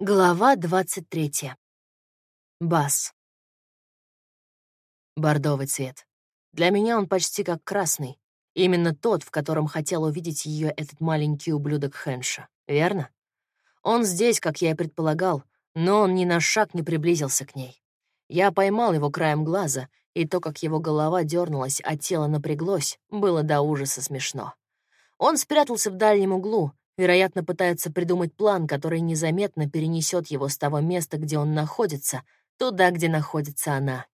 Глава 23. Бас. Бордовый цвет. Для меня он почти как красный. Именно тот, в котором хотел увидеть ее этот маленький ублюдок Хэнша. Верно? Он здесь, как я и предполагал, но он ни на шаг не приблизился к ней. Я поймал его краем глаза, и то, как его голова дернулась, а тело напряглось, было до ужаса смешно. Он спрятался в дальнем углу, Вероятно, пытается придумать план, который незаметно перенесет его с того места, где он находится, туда, где находится она.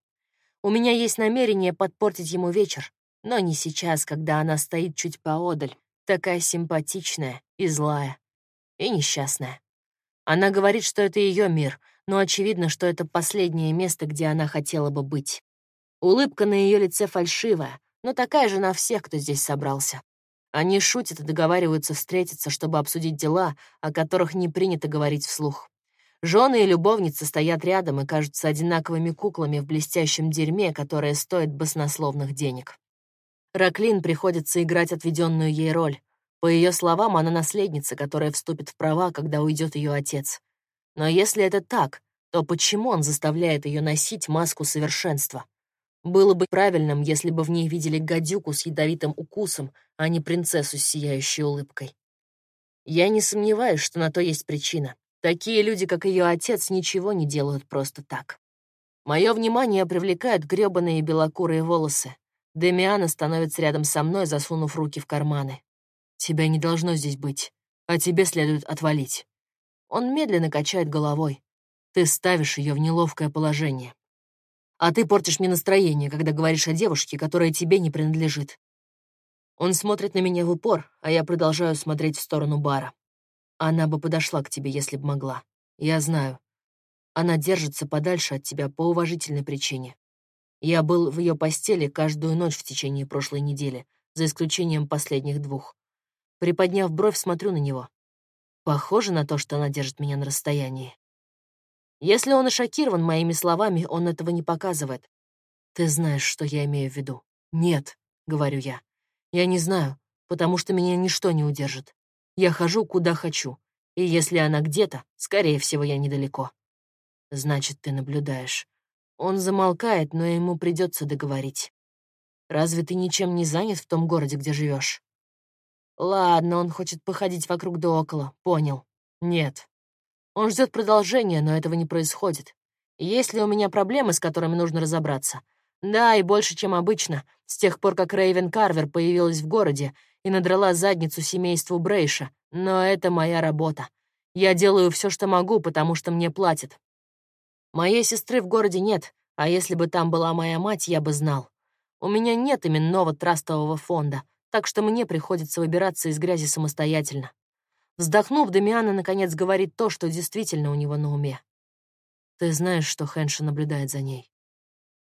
У меня есть намерение подпортить ему вечер, но не сейчас, когда она стоит чуть поодаль, такая симпатичная и злая, и несчастная. Она говорит, что это ее мир, но очевидно, что это последнее место, где она хотела бы быть. Улыбка на ее лице фальшивая, но такая же на всех, кто здесь собрался. Они шутят и договариваются встретиться, чтобы обсудить дела, о которых не принято говорить вслух. Жены и любовницы стоят рядом и кажутся одинаковыми куклами в блестящем дерьме, которое стоит баснословных денег. Раклин приходится играть отведенную ей роль. По ее словам, она наследница, которая вступит в права, когда уйдет ее отец. Но если это так, то почему он заставляет ее носить маску совершенства? Было бы правильным, если бы в ней видели гадюку с ядовитым укусом, а не принцессу с сияющей улыбкой. Я не сомневаюсь, что на то есть причина. Такие люди, как ее отец, ничего не делают просто так. Мое внимание привлекают грёбаные белокурые волосы. Демиана становится рядом со мной, засунув руки в карманы. «Тебя не должно здесь быть, а тебе следует отвалить». Он медленно качает головой. Ты ставишь ее в неловкое положение. А ты портишь мне настроение, когда говоришь о девушке, которая тебе не принадлежит. Он смотрит на меня в упор, а я продолжаю смотреть в сторону бара. Она бы подошла к тебе, если бы могла. Я знаю. Она держится подальше от тебя по уважительной причине. Я был в ее постели каждую ночь в течение прошлой недели, за исключением последних двух. Приподняв бровь, смотрю на него. Похоже на то, что она держит меня на расстоянии. Если он и шокирован моими словами, он этого не показывает. Ты знаешь, что я имею в виду. Нет, говорю я. Я не знаю, потому что меня ничто не удержит. Я хожу, куда хочу. И если она где-то, скорее всего, я недалеко. Значит, ты наблюдаешь. Он замолкает, но ему придется договорить. Разве ты ничем не занят в том городе, где живешь? Ладно, он хочет походить вокруг да около. Понял. Нет, он ждет продолжения, но этого не происходит. Есть ли у меня проблемы, с которыми нужно разобраться? Да, и больше, чем обычно, с тех пор, как Рейвен Карвер появилась в городе и надрала задницу семейству Брейша. Но это моя работа. Я делаю все, что могу, потому что мне платят. Моей сестры в городе нет, а если бы там была моя мать, я бы знал. У меня нет именного трастового фонда, так что мне приходится выбираться из грязи самостоятельно. Вздохнув, Дамиана наконец говорит то, что действительно у него на уме. «Ты знаешь, что Хэнша наблюдает за ней».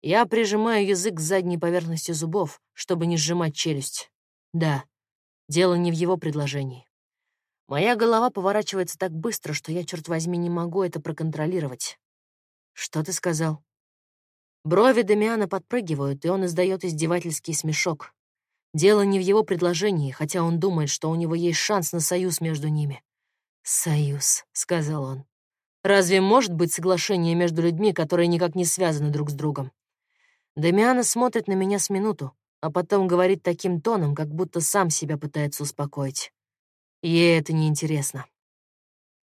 Я прижимаю язык к задней поверхности зубов, чтобы не сжимать челюсть. Да, дело не в его предложении. Моя голова поворачивается так быстро, что я, черт возьми, не могу это проконтролировать. Что ты сказал? Брови Дамиана подпрыгивают, и он издает издевательский смешок. Дело не в его предложении, хотя он думает, что у него есть шанс на союз между ними. «Союз», — сказал он. «Разве может быть соглашение между людьми, которые никак не связаны друг с другом?» Дамиана смотрит на меня с минуту, а потом говорит таким тоном, как будто сам себя пытается успокоить. Ей это неинтересно.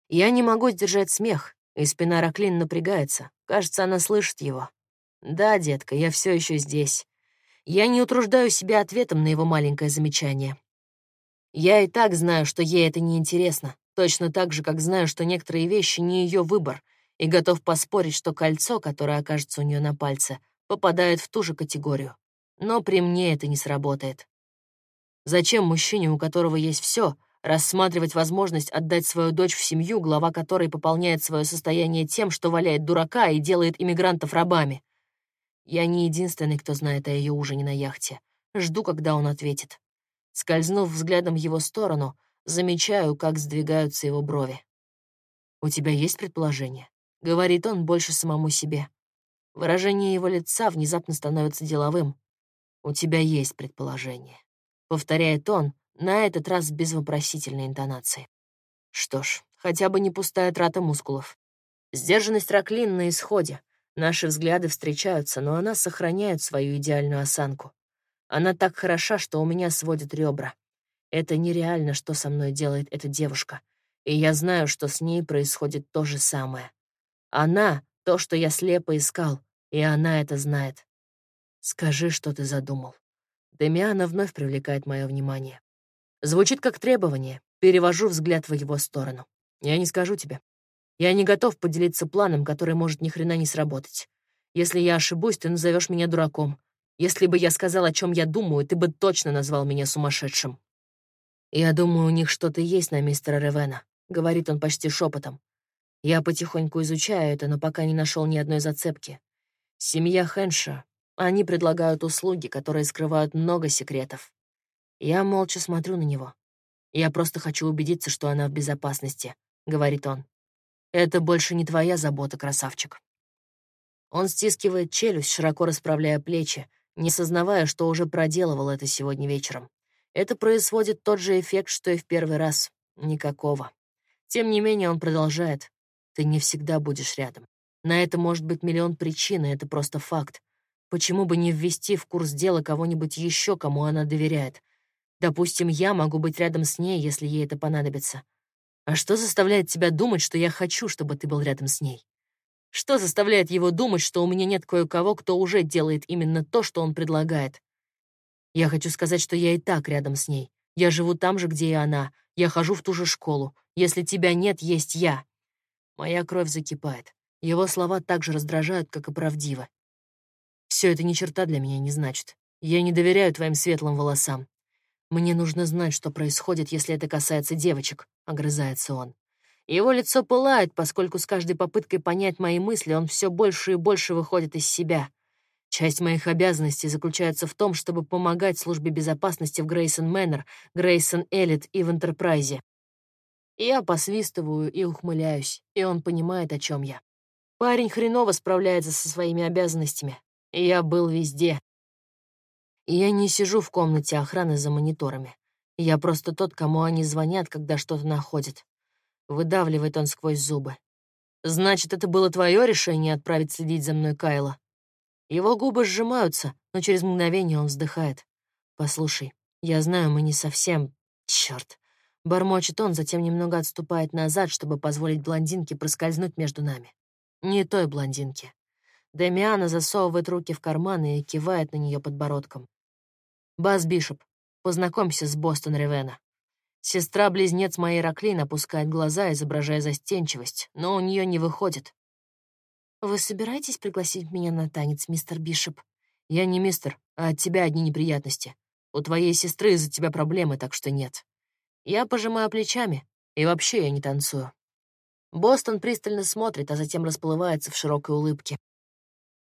Я не могу сдержать смех, и спина Раклин напрягается. Кажется, она слышит его. «Да, детка, я все еще здесь. Я не утруждаю себя ответом на его маленькое замечание. Я и так знаю, что ей это неинтересно, точно так же, как знаю, что некоторые вещи не ее выбор, и готов поспорить, что кольцо, которое окажется у нее на пальце, попадает в ту же категорию. Но при мне это не сработает. Зачем мужчине, у которого есть все, рассматривать возможность отдать свою дочь в семью, глава которой пополняет свое состояние тем, что валяет дурака и делает иммигрантов рабами? Я не единственный, кто знает о ее ужине на яхте. Жду, когда он ответит. Скользнув взглядом в его сторону, замечаю, как сдвигаются его брови. «У тебя есть предположение?» — говорит он больше самому себе. Выражение его лица внезапно становится деловым. «У тебя есть предположение», — повторяет он, на этот раз без вопросительной интонации. Что ж, хотя бы не пустая трата мускулов. Сдержанность Раклин на исходе. Наши взгляды встречаются, но она сохраняет свою идеальную осанку. Она так хороша, что у меня сводят ребра. Это нереально, что со мной делает эта девушка. И я знаю, что с ней происходит то же самое. Она — то, что я слепо искал, и она это знает. Скажи, что ты задумал. Демиана вновь привлекает мое внимание. Звучит как требование. Перевожу взгляд в его сторону. Я не скажу тебе. Я не готов поделиться планом, который может ни хрена не сработать. Если я ошибусь, ты назовешь меня дураком. Если бы я сказал, о чем я думаю, ты бы точно назвал меня сумасшедшим. Я думаю, у них что-то есть на мистера Ревена, говорит он почти шепотом. Я потихоньку изучаю это, но пока не нашел ни одной зацепки. Семья Хэнша, они предлагают услуги, которые скрывают много секретов. Я молча смотрю на него. Я просто хочу убедиться, что она в безопасности, говорит он. Это больше не твоя забота, красавчик. Он стискивает челюсть, широко расправляя плечи, не сознавая, что уже проделывал это сегодня вечером. Это производит тот же эффект, что и в первый раз. Никакого. Тем не менее, он продолжает. Ты не всегда будешь рядом. На это может быть миллион причин, и это просто факт. Почему бы не ввести в курс дела кого-нибудь еще, кому она доверяет? Допустим, я могу быть рядом с ней, если ей это понадобится. А что заставляет тебя думать, что я хочу, чтобы ты был рядом с ней? Что заставляет его думать, что у меня нет кое-кого, кто уже делает именно то, что он предлагает? Я хочу сказать, что я и так рядом с ней. Я живу там же, где и она. Я хожу в ту же школу. Если тебя нет, есть я. Моя кровь закипает. Его слова так же раздражают, как и правдиво. Все это ни черта для меня не значит. Я не доверяю твоим светлым волосам. «Мне нужно знать, что происходит, если это касается девочек», — огрызается он. Его лицо пылает, поскольку с каждой попыткой понять мои мысли он все больше и больше выходит из себя. Часть моих обязанностей заключается в том, чтобы помогать службе безопасности в Грейсон Мэннер, Грейсон Эллит и в Энтерпрайзе. Я посвистываю и ухмыляюсь, и он понимает, о чем я. Парень хреново справляется со своими обязанностями. Я был везде, я не сижу в комнате охраны за мониторами. Я просто тот, кому они звонят, когда что-то находят. Выдавливает он сквозь зубы. «Значит, это было твое решение отправить следить за мной Кайла?» Его губы сжимаются, но через мгновение он вздыхает. «Послушай, я знаю, мы не совсем... Чёрт!» Бормочет он, затем немного отступает назад, чтобы позволить блондинке проскользнуть между нами. Не той блондинке. Демиана засовывает руки в карманы и кивает на нее подбородком. Бас Бишоп, познакомься с Бостон Ревена. Сестра-близнец моей Раклин опускает глаза, изображая застенчивость, но у нее не выходит. «Вы собираетесь пригласить меня на танец, мистер Бишоп?» «Я не мистер, а от тебя одни неприятности. У твоей сестры из-за тебя проблемы, так что нет». Я пожимаю плечами, и вообще я не танцую. Бостон пристально смотрит, а затем расплывается в широкой улыбке.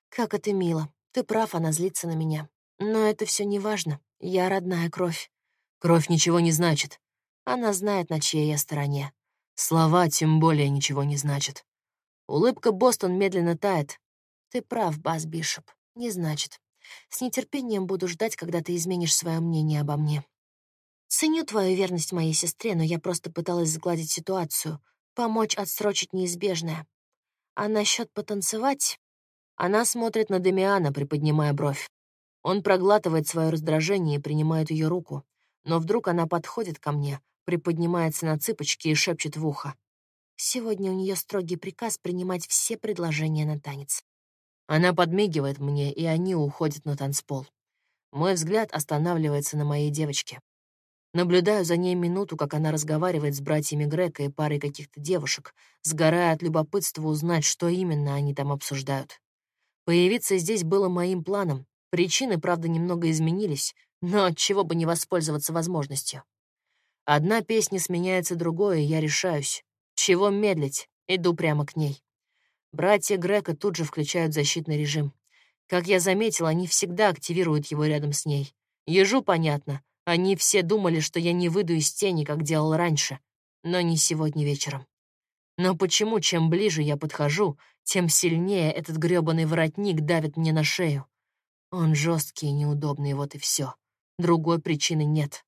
«Как это мило. Ты прав, она злится на меня. Но это все не важно. Я родная кровь. Кровь ничего не значит. Она знает, на чьей я стороне. Слова тем более ничего не значат. Улыбка Бостон медленно тает. Ты прав, Бас Бишоп. Не значит. С нетерпением буду ждать, когда ты изменишь свое мнение обо мне. Ценю твою верность моей сестре, но я просто пыталась сгладить ситуацию, помочь отсрочить неизбежное. А насчет потанцевать... Она смотрит на Демиана, приподнимая бровь. Он проглатывает свое раздражение и принимает ее руку, но вдруг она подходит ко мне, приподнимается на цыпочки и шепчет в ухо. Сегодня у нее строгий приказ принимать все предложения на танец. Она подмигивает мне, и они уходят на танцпол. Мой взгляд останавливается на моей девочке. Наблюдаю за ней минуту, как она разговаривает с братьями Грека и парой каких-то девушек, сгорая от любопытства узнать, что именно они там обсуждают. Появиться здесь было моим планом, Причины, правда, немного изменились, но чего бы не воспользоваться возможностью. Одна песня сменяется другой, и я решаюсь. Чего медлить? Иду прямо к ней. Братья Грека тут же включают защитный режим. Как я заметил, они всегда активируют его рядом с ней. Ежу понятно. Они все думали, что я не выйду из тени, как делал раньше. Но не сегодня вечером. Но почему, чем ближе я подхожу, тем сильнее этот грёбаный воротник давит мне на шею? Он жесткий и неудобный, вот и все. Другой причины нет.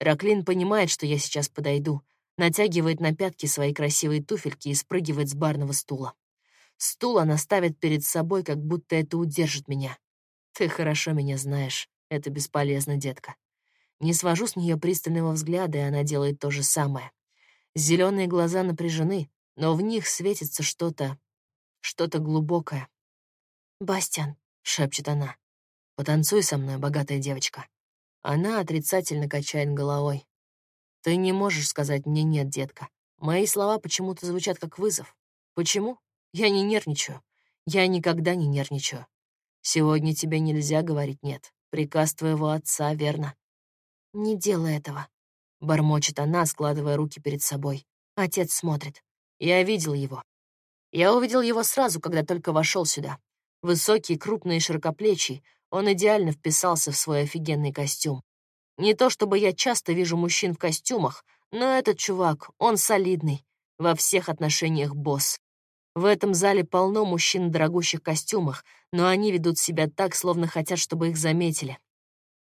Раклин понимает, что я сейчас подойду. натягивает на пятки свои красивые туфельки и спрыгивает с барного стула. Стул она ставит перед собой, как будто это удержит меня. Ты хорошо меня знаешь, это бесполезно, детка. Не свожу с нее пристального взгляда, и она делает то же самое. Зеленые глаза напряжены, но в них светится что-то, что-то глубокое. «Бастиан», — шепчет она, — «потанцуй со мной, богатая девочка». Она отрицательно качает головой. «Ты не можешь сказать мне «нет», детка. Мои слова почему-то звучат как вызов. Почему? Я не нервничаю. Я никогда не нервничаю. Сегодня тебе нельзя говорить «нет». Приказ твоего отца, верно?» «Не делай этого», — бормочет она, складывая руки перед собой. Отец смотрит. Я видел его. Я увидел его сразу, когда только вошел сюда. Высокий, крупный и широкоплечий, он идеально вписался в свой офигенный костюм. Не то чтобы я часто вижу мужчин в костюмах, но этот чувак, он солидный, во всех отношениях босс. В этом зале полно мужчин в дорогущих костюмах, но они ведут себя так, словно хотят, чтобы их заметили.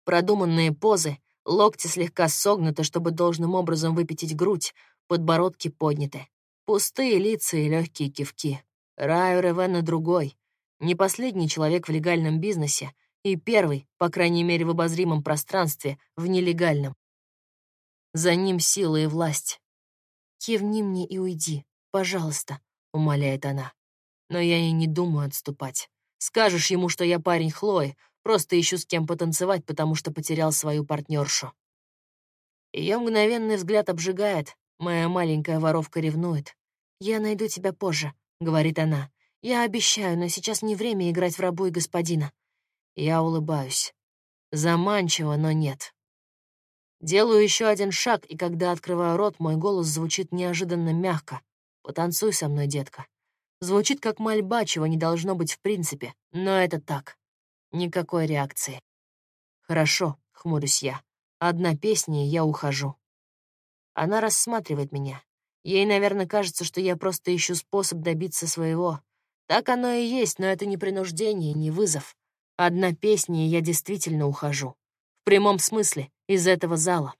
Продуманные позы, локти слегка согнуты, чтобы должным образом выпятить грудь, подбородки подняты. Пустые лица и легкие кивки. Райо Ревена другой. Не последний человек в легальном бизнесе, и первый, по крайней мере в обозримом пространстве, в нелегальном. За ним сила и власть. «Кивни мне и уйди, пожалуйста», — умоляет она. Но я и не думаю отступать. Скажешь ему, что я парень Хлои, просто ищу с кем потанцевать, потому что потерял свою партнершу. Ее мгновенный взгляд обжигает, моя маленькая воровка ревнует. «Я найду тебя позже», — говорит она. «Я обещаю, но сейчас не время играть в рабу и господина. Я улыбаюсь. Заманчиво, но нет. Делаю еще один шаг, и когда открываю рот, мой голос звучит неожиданно мягко. «Потанцуй со мной, детка». Звучит как мольба, чего не должно быть в принципе, но это так. Никакой реакции. «Хорошо», — хмурюсь я. «Одна песня, и я ухожу». Она рассматривает меня. Ей, наверное, кажется, что я просто ищу способ добиться своего. Так оно и есть, но это не принуждение, не вызов. Одна песня, и я действительно ухожу. В прямом смысле, из этого зала.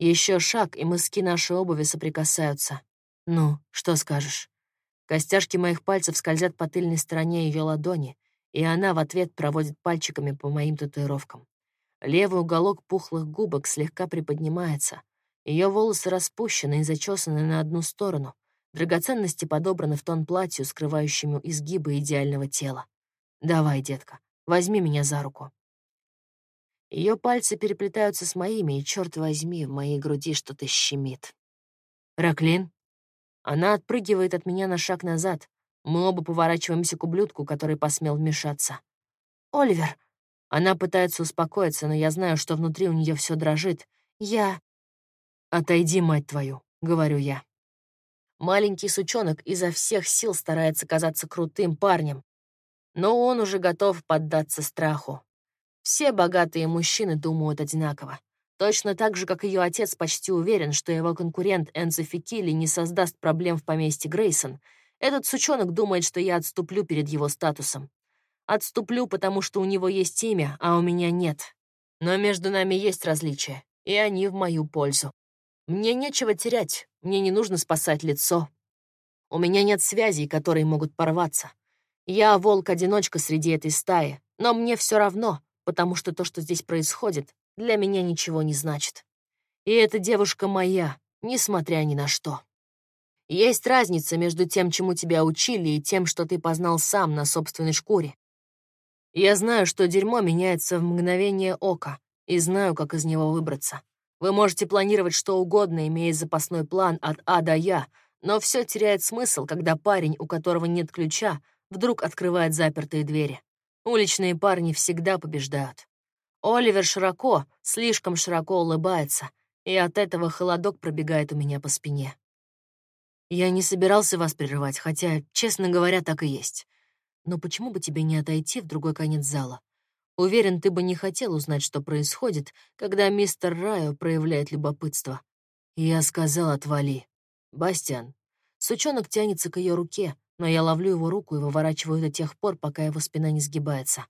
Еще шаг, и мыски нашей обуви соприкасаются. Ну, что скажешь? Костяшки моих пальцев скользят по тыльной стороне ее ладони, и она в ответ проводит пальчиками по моим татуировкам. Левый уголок пухлых губок слегка приподнимается. Ее волосы распущены и зачесаны на одну сторону. Драгоценности подобраны в тон платью, скрывающему изгибы идеального тела. «Давай, детка, возьми меня за руку». Ее пальцы переплетаются с моими, и, черт возьми, в моей груди что-то щемит. «Раклин?» Она отпрыгивает от меня на шаг назад. Мы оба поворачиваемся к ублюдку, который посмел вмешаться. «Оливер!» Она пытается успокоиться, но я знаю, что внутри у нее все дрожит. «Я...» «Отойди, мать твою», — говорю я. Маленький сучонок изо всех сил старается казаться крутым парнем, но он уже готов поддаться страху. Все богатые мужчины думают одинаково. Точно так же, как ее отец почти уверен, что его конкурент Энцо Фикили не создаст проблем в поместье Грейсон, этот сучонок думает, что я отступлю перед его статусом. Отступлю, потому что у него есть имя, а у меня нет. Но между нами есть различия, и они в мою пользу. Мне нечего терять, мне не нужно спасать лицо. У меня нет связей, которые могут порваться. Я волк-одиночка среди этой стаи, но мне все равно, потому что то, что здесь происходит, для меня ничего не значит. И эта девушка моя, несмотря ни на что. Есть разница между тем, чему тебя учили, и тем, что ты познал сам на собственной шкуре. Я знаю, что дерьмо меняется в мгновение ока, и знаю, как из него выбраться. Вы можете планировать что угодно, имея запасной план от А до Я, но все теряет смысл, когда парень, у которого нет ключа, вдруг открывает запертые двери. Уличные парни всегда побеждают. Оливер широко, слишком широко улыбается, и от этого холодок пробегает у меня по спине. Я не собирался вас прерывать, хотя, честно говоря, так и есть. Но почему бы тебе не отойти в другой конец зала? Уверен, ты бы не хотел узнать, что происходит, когда мистер Райо проявляет любопытство. Я сказал, отвали. Бастиан. Сучонок тянется к ее руке, но я ловлю его руку и выворачиваю до тех пор, пока его спина не сгибается.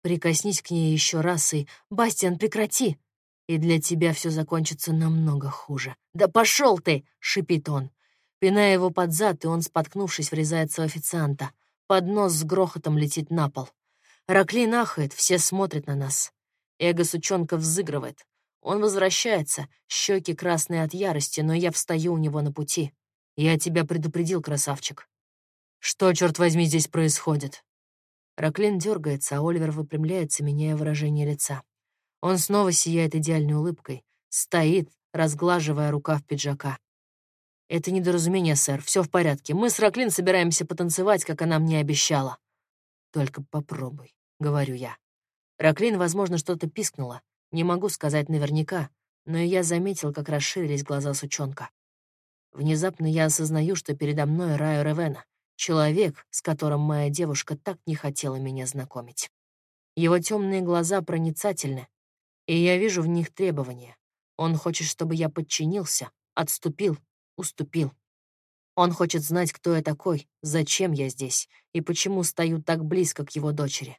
Прикоснись к ней еще раз и... «Бастиан, прекрати!» И для тебя все закончится намного хуже. «Да пошел ты!» — шипит он. Пиная его под зад, и он, споткнувшись, врезается в официанта. Поднос с грохотом летит на пол. Раклин ахает, все смотрят на нас. Эго сучонка взыгрывает. Он возвращается, щеки красные от ярости, но я встаю у него на пути. Я тебя предупредил, красавчик. Что, черт возьми, здесь происходит? Раклин дергается, а Оливер выпрямляется, меняя выражение лица. Он снова сияет идеальной улыбкой, стоит, разглаживая рукав пиджака. «Это недоразумение, сэр, все в порядке. Мы с Раклин собираемся потанцевать, как она мне обещала». «Только попробуй», — говорю я. Раклин, возможно, что-то пискнула. Не могу сказать наверняка, но я заметил, как расширились глаза сучонка. Внезапно я осознаю, что передо мной Райо Ревена, человек, с которым моя девушка так не хотела меня знакомить. Его темные глаза проницательны, и я вижу в них требования. Он хочет, чтобы я подчинился, отступил, уступил. Он хочет знать, кто я такой, зачем я здесь и почему стою так близко к его дочери.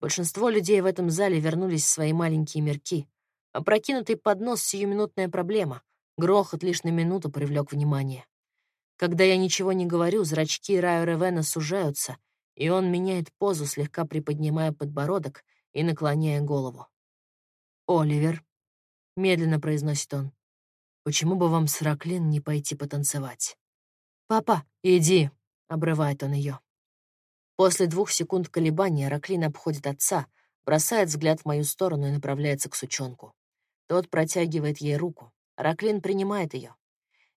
Большинство людей в этом зале вернулись в свои маленькие мирки. Опрокинутый поднос — сиюминутная проблема. Грохот лишь на минуту привлек внимание. Когда я ничего не говорю, зрачки Райо Ревена сужаются, и он меняет позу, слегка приподнимая подбородок и наклоняя голову. «Оливер», — медленно произносит он, — «почему бы вам с Раклин не пойти потанцевать?» «Папа, иди», — обрывает он ее. После двух секунд колебания Раклин обходит отца, бросает взгляд в мою сторону и направляется к сучонку. Тот протягивает ей руку. Раклин принимает ее.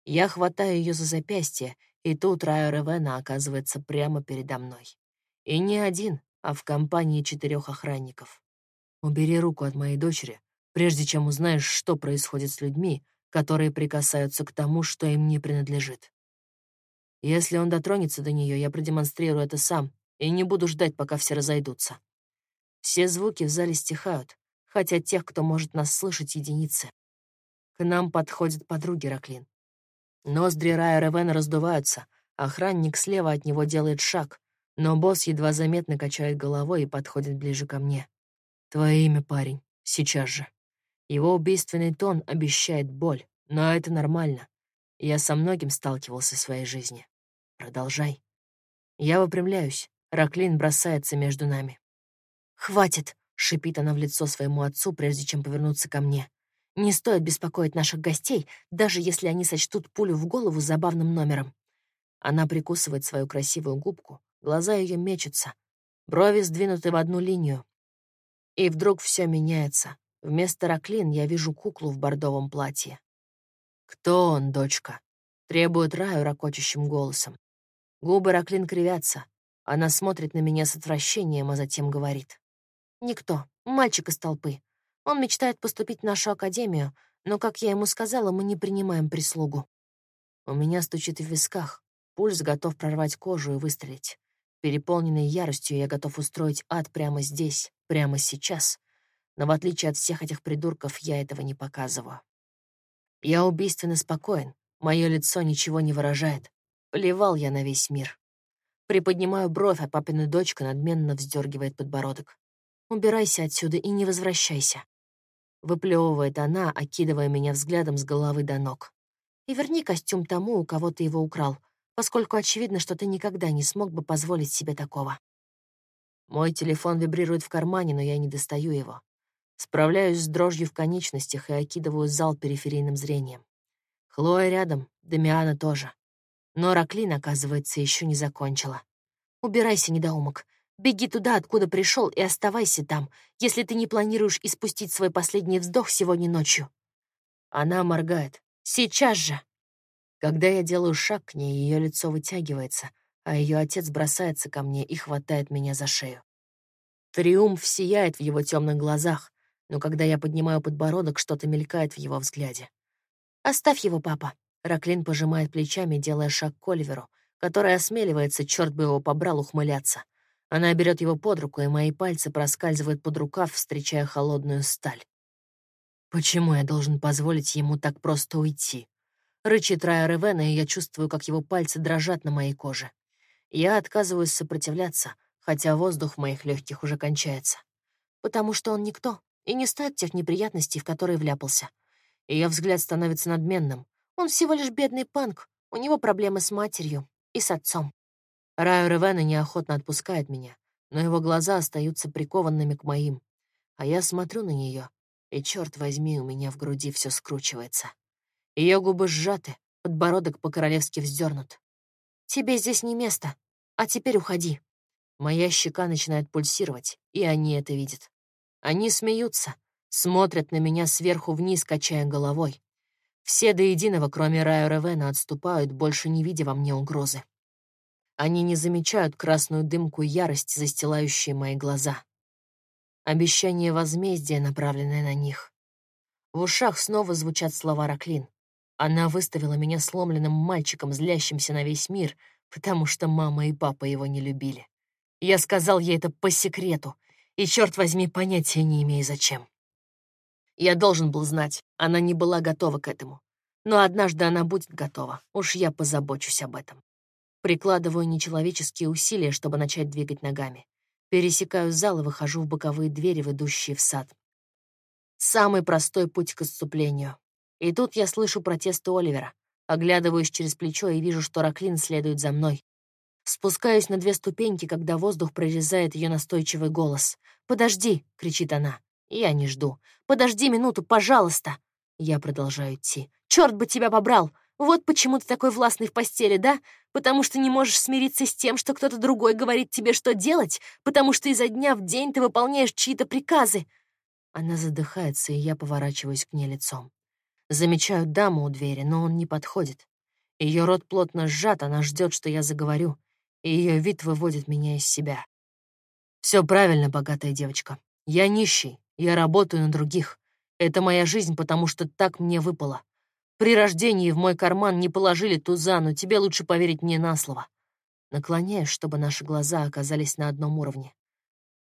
Я хватаю ее за запястье, и тут Райо Ревена оказывается прямо передо мной. И не один, а в компании четырех охранников. Убери руку от моей дочери, прежде чем узнаешь, что происходит с людьми, которые прикасаются к тому, что им не принадлежит. Если он дотронется до нее, я продемонстрирую это сам и не буду ждать, пока все разойдутся. Все звуки в зале стихают, хотя тех, кто может нас слышать, единицы. К нам подходят подруги Раклин. Ноздри Рая Ревена раздуваются, охранник слева от него делает шаг, но босс едва заметно качает головой и подходит ближе ко мне. Твое имя, парень, сейчас же. Его убийственный тон обещает боль, но это нормально. Я со многим сталкивался в своей жизни. Продолжай. Я выпрямляюсь. Раклин бросается между нами. «Хватит!» — шипит она в лицо своему отцу, прежде чем повернуться ко мне. «Не стоит беспокоить наших гостей, даже если они сочтут пулю в голову забавным номером». Она прикусывает свою красивую губку, глаза ее мечутся, брови сдвинуты в одну линию, и вдруг все меняется. Вместо Раклин я вижу куклу в бордовом платье. «Кто он, дочка?» — требует Раю ракочущим голосом. Губы Раклин кривятся. Она смотрит на меня с отвращением, а затем говорит. «Никто. Мальчик из толпы. Он мечтает поступить в нашу академию, но, как я ему сказала, мы не принимаем прислугу». У меня стучит в висках. Пульс готов прорвать кожу и выстрелить. Переполненный яростью я готов устроить ад прямо здесь, прямо сейчас. Но в отличие от всех этих придурков, я этого не показываю. Я убийственно спокоен, мое лицо ничего не выражает. Плевал я на весь мир. Приподнимаю бровь, а папина дочка надменно вздергивает подбородок. «Убирайся отсюда и не возвращайся», — выплевывает она, окидывая меня взглядом с головы до ног. «И верни костюм тому, у кого ты его украл, поскольку очевидно, что ты никогда не смог бы позволить себе такого». Мой телефон вибрирует в кармане, но я не достаю его. Справляюсь с дрожью в конечностях и окидываю зал периферийным зрением. Хлоя рядом, Дамиана тоже. Но Раклин, оказывается, еще не закончила. «Убирайся, недоумок. Беги туда, откуда пришел, и оставайся там, если ты не планируешь испустить свой последний вздох сегодня ночью». Она моргает. «Сейчас же!» Когда я делаю шаг к ней, ее лицо вытягивается, а ее отец бросается ко мне и хватает меня за шею. Триумф сияет в его темных глазах, но когда я поднимаю подбородок, что-то мелькает в его взгляде. «Оставь его, папа!» Раклин пожимает плечами, делая шаг к Оливеру, который осмеливается, черт бы его побрал, ухмыляться. Она берет его под руку, и мои пальцы проскальзывают под рукав, встречая холодную сталь. Почему я должен позволить ему так просто уйти? Рычит Рая Ревена, и я чувствую, как его пальцы дрожат на моей коже. Я отказываюсь сопротивляться, хотя воздух в моих легких уже кончается. Потому что он никто, и не стоит тех неприятностей, в которые вляпался. Ее взгляд становится надменным. Он всего лишь бедный панк, у него проблемы с матерью и с отцом. Раю Ревена неохотно отпускает меня, но его глаза остаются прикованными к моим. А я смотрю на нее, и, черт возьми, у меня в груди все скручивается. Ее губы сжаты, подбородок по-королевски вздернут. «Тебе здесь не место, а теперь уходи». Моя щека начинает пульсировать, и они это видят. Они смеются, смотрят на меня сверху вниз, качая головой. Все до единого, кроме Раю Ревена, отступают, больше не видя во мне угрозы. Они не замечают красную дымку ярости, застилающие мои глаза. Обещание возмездия, направленное на них. В ушах снова звучат слова Раклин. Она выставила меня сломленным мальчиком, злящимся на весь мир, потому что мама и папа его не любили. Я сказал ей это по секрету, и, черт возьми, понятия не имею зачем. Я должен был знать, она не была готова к этому. Но однажды она будет готова, уж я позабочусь об этом. Прикладываю нечеловеческие усилия, чтобы начать двигать ногами. Пересекаю зал и выхожу в боковые двери, ведущие в сад. Самый простой путь к отступлению. И тут я слышу протесты Оливера. Оглядываюсь через плечо и вижу, что Раклин следует за мной. Спускаюсь на две ступеньки, когда воздух прорезает ее настойчивый голос. «Подожди!» — кричит она. Я не жду. «Подожди минуту, пожалуйста!» Я продолжаю идти. «Черт бы тебя побрал! Вот почему ты такой властный в постели, да? Потому что не можешь смириться с тем, что кто-то другой говорит тебе, что делать? Потому что изо дня в день ты выполняешь чьи-то приказы?» Она задыхается, и я поворачиваюсь к ней лицом. Замечаю даму у двери, но он не подходит. Ее рот плотно сжат, она ждет, что я заговорю и ее вид выводит меня из себя. Все правильно, богатая девочка. Я нищий, я работаю на других. Это моя жизнь, потому что так мне выпало. При рождении в мой карман не положили туза, но тебе лучше поверить мне на слово. Наклоняюсь, чтобы наши глаза оказались на одном уровне.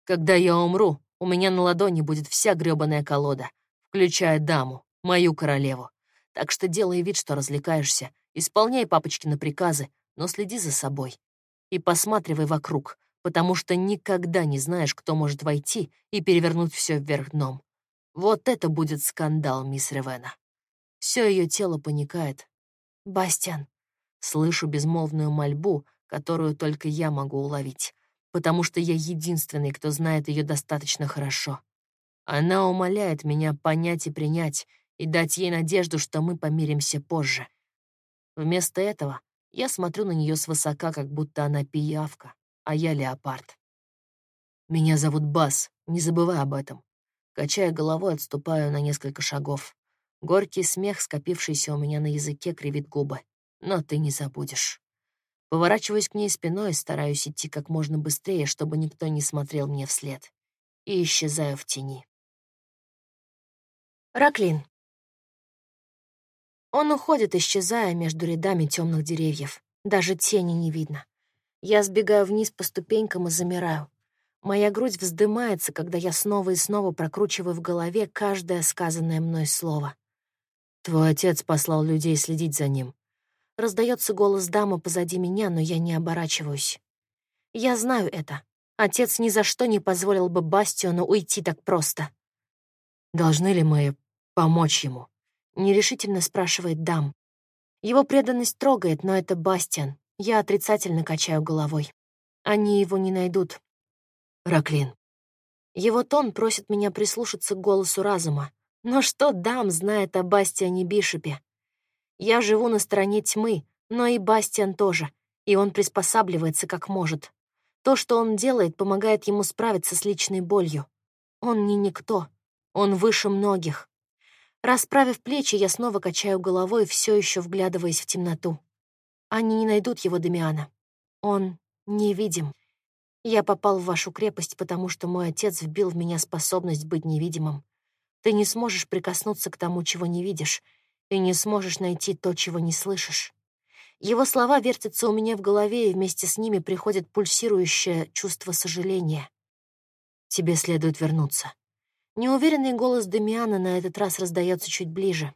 Когда я умру, у меня на ладони будет вся грёбаная колода, включая даму, мою королеву. Так что делай вид, что развлекаешься, исполняй папочкины приказы, но следи за собой и посматривай вокруг, потому что никогда не знаешь, кто может войти и перевернуть все вверх дном. Вот это будет скандал, мисс Ревена. Все ее тело паникает. «Бастиан!» Слышу безмолвную мольбу, которую только я могу уловить, потому что я единственный, кто знает ее достаточно хорошо. Она умоляет меня понять и принять, и дать ей надежду, что мы помиримся позже. Вместо этого я смотрю на нее свысока, как будто она пиявка, а я леопард. Меня зовут Бас, не забывай об этом. Качая головой, отступаю на несколько шагов. Горький смех, скопившийся у меня на языке, кривит губы. Но ты не забудешь. Поворачиваюсь к ней спиной стараюсь идти как можно быстрее, чтобы никто не смотрел мне вслед. И исчезаю в тени. Раклин. Он уходит, исчезая между рядами темных деревьев. Даже тени не видно. Я сбегаю вниз по ступенькам и замираю. Моя грудь вздымается, когда я снова и снова прокручиваю в голове каждое сказанное мной слово. «Твой отец послал людей следить за ним». Раздается голос дамы позади меня, но я не оборачиваюсь. Я знаю это. Отец ни за что не позволил бы Бастиону уйти так просто. Должны ли мы помочь ему? Нерешительно спрашивает дам. Его преданность трогает, но это Бастиан. Я отрицательно качаю головой. Они его не найдут. Раклин. Его тон просит меня прислушаться к голосу разума. Но что дам знает о Бастиане Бишопе? Я живу на стороне тьмы, но и Бастиан тоже, и он приспосабливается как может. То, что он делает, помогает ему справиться с личной болью. Он не никто, он выше многих. Расправив плечи, я снова качаю головой, все еще вглядываясь в темноту. Они не найдут его, Дамиана. Он невидим. Я попал в вашу крепость, потому что мой отец вбил в меня способность быть невидимым. Ты не сможешь прикоснуться к тому, чего не видишь, и не сможешь найти то, чего не слышишь. Его слова вертятся у меня в голове, и вместе с ними приходит пульсирующее чувство сожаления. Тебе следует вернуться. Неуверенный голос Дамиана на этот раз раздается чуть ближе.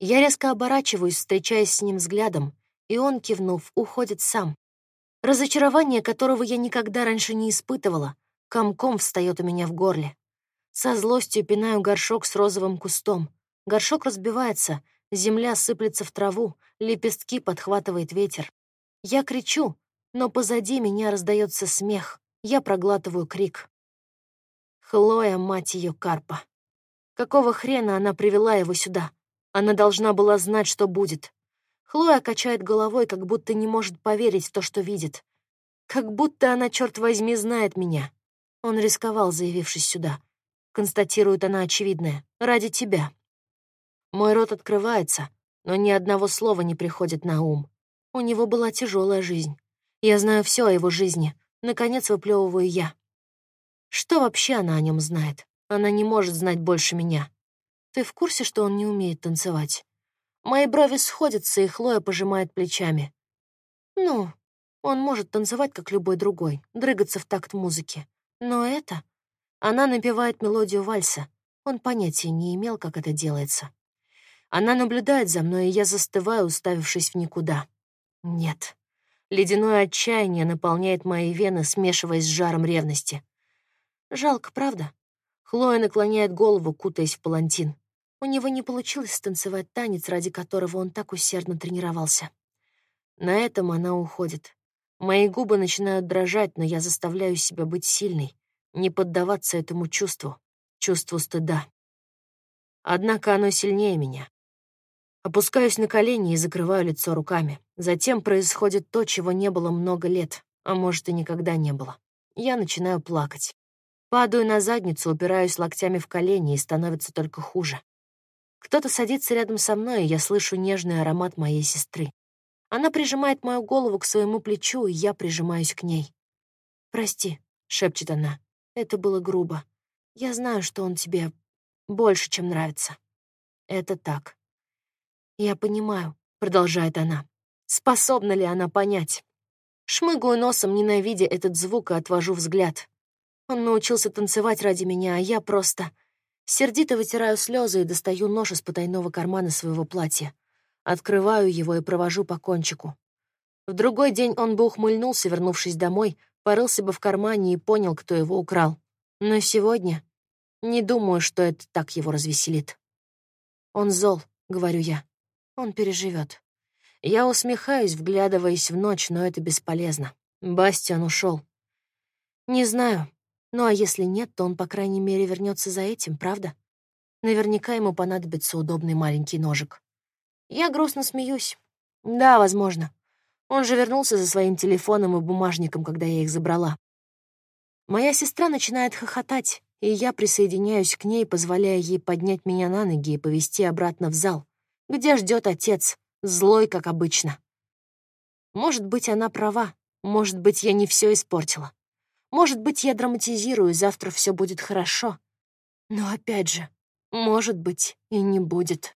Я резко оборачиваюсь, встречаясь с ним взглядом, и он, кивнув, уходит сам. Разочарование, которого я никогда раньше не испытывала, комком встает у меня в горле. Со злостью пинаю горшок с розовым кустом. Горшок разбивается, земля сыплется в траву, лепестки подхватывает ветер. Я кричу, но позади меня раздается смех. Я проглатываю крик. Хлоя, мать ее, Карпа. Какого хрена она привела его сюда? Она должна была знать, что будет. Хлоя качает головой, как будто не может поверить в то, что видит. Как будто она, черт возьми, знает меня. Он рисковал, заявившись сюда. Констатирует она очевидное. Ради тебя. Мой рот открывается, но ни одного слова не приходит на ум. У него была тяжелая жизнь. Я знаю все о его жизни. Наконец выплевываю я. Что вообще она о нем знает? Она не может знать больше меня. Ты в курсе, что он не умеет танцевать? Мои брови сходятся, и Хлоя пожимает плечами. Ну, он может танцевать, как любой другой, дрыгаться в такт музыки. Но это... Она напевает мелодию вальса. Он понятия не имел, как это делается. Она наблюдает за мной, и я застываю, уставившись в никуда. Нет. Ледяное отчаяние наполняет мои вены, смешиваясь с жаром ревности. Жалко, правда? Хлоя наклоняет голову, кутаясь в палантин. У него не получилось станцевать танец, ради которого он так усердно тренировался. На этом она уходит. Мои губы начинают дрожать, но я заставляю себя быть сильной, не поддаваться этому чувству, чувству стыда. Однако оно сильнее меня. Опускаюсь на колени и закрываю лицо руками. Затем происходит то, чего не было много лет, а может и никогда не было. Я начинаю плакать. Падаю на задницу, упираюсь локтями в колени, и становится только хуже. Кто-то садится рядом со мной, и я слышу нежный аромат моей сестры. Она прижимает мою голову к своему плечу, и я прижимаюсь к ней. «Прости», — шепчет она, — «это было грубо. Я знаю, что он тебе больше, чем нравится». «Это так». «Я понимаю», — продолжает она. Способна ли она понять? Шмыгаю носом, ненавидя этот звук, и отвожу взгляд. Он научился танцевать ради меня, а я просто... Сердито вытираю слезы и достаю нож из потайного кармана своего платья. Открываю его и провожу по кончику. В другой день он бы ухмыльнулся, вернувшись домой, порылся бы в кармане и понял, кто его украл. Но сегодня не думаю, что это так его развеселит. Он зол, говорю я. Он переживет. Я усмехаюсь, вглядываясь в ночь, но это бесполезно. Бастиан ушел. Не знаю. Ну а если нет, то он, по крайней мере, вернется за этим, правда? Наверняка ему понадобится удобный маленький ножик. Я грустно смеюсь. Да, возможно. Он же вернулся за своим телефоном и бумажником, когда я их забрала. Моя сестра начинает хохотать, и я присоединяюсь к ней, позволяя ей поднять меня на ноги и повести обратно в зал, где ждет отец, злой, как обычно. Может быть, она права, может быть, я не все испортила. Может быть, я драматизирую, завтра все будет хорошо. Но опять же, может быть, и не будет.